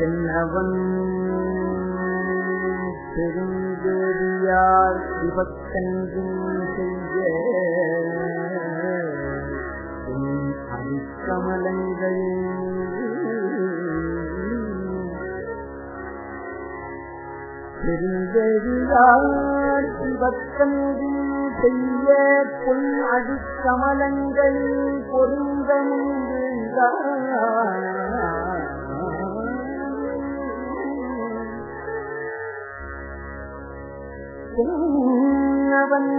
என்னவன் பெருந்தேடியார் சிவக்கன்றும் செய்ய. உன் அடிக்கமலங்கள் பெருந்தெடியார் சிவக்கன்றும் செய்ய. பொன் அடிக்கமலங்கள் பொருந்த பொன்னவன்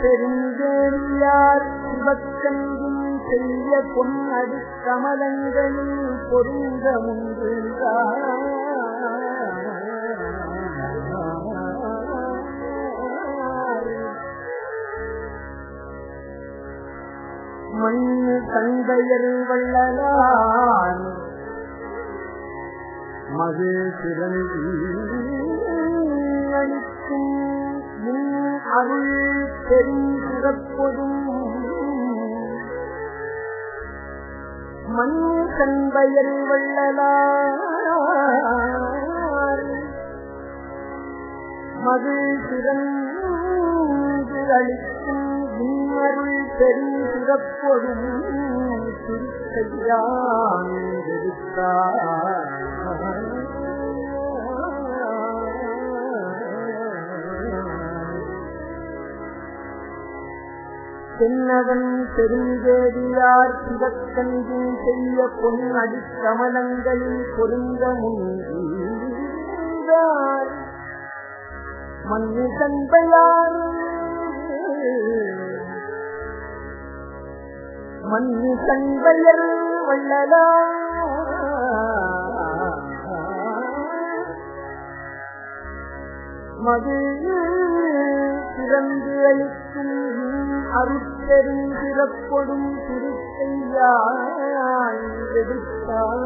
பெருந்தேறியார் சிவக்கங்கும் செய்ய பொன்னடி அடிக்கமலங்களில் பொருந்த முன்றார் மண்ணு தந்தையர் வள்ளலான் மது சிறந்தி அருள் பெருந்திறப்பொதும் மண் கண்பயல் வள்ளலார். மது சிறந்து அளிக்கும் இன்னருள் பெருந்திறப்பொதும் திருக்கையான் தென்னவன் பெருந்தேவியார் சிவக்கன்றின் செய்ய பொன் அடிக்கமலங்களில் பொருந்த முன்றார் மண்ணு தந்தையார் மண்ணு தந்தையர் வள்ளலார். மது சிறந்து அளிக்கும் அருட்பெரும் சிறப்பொடும் திருக்கையாய் எடுத்தார்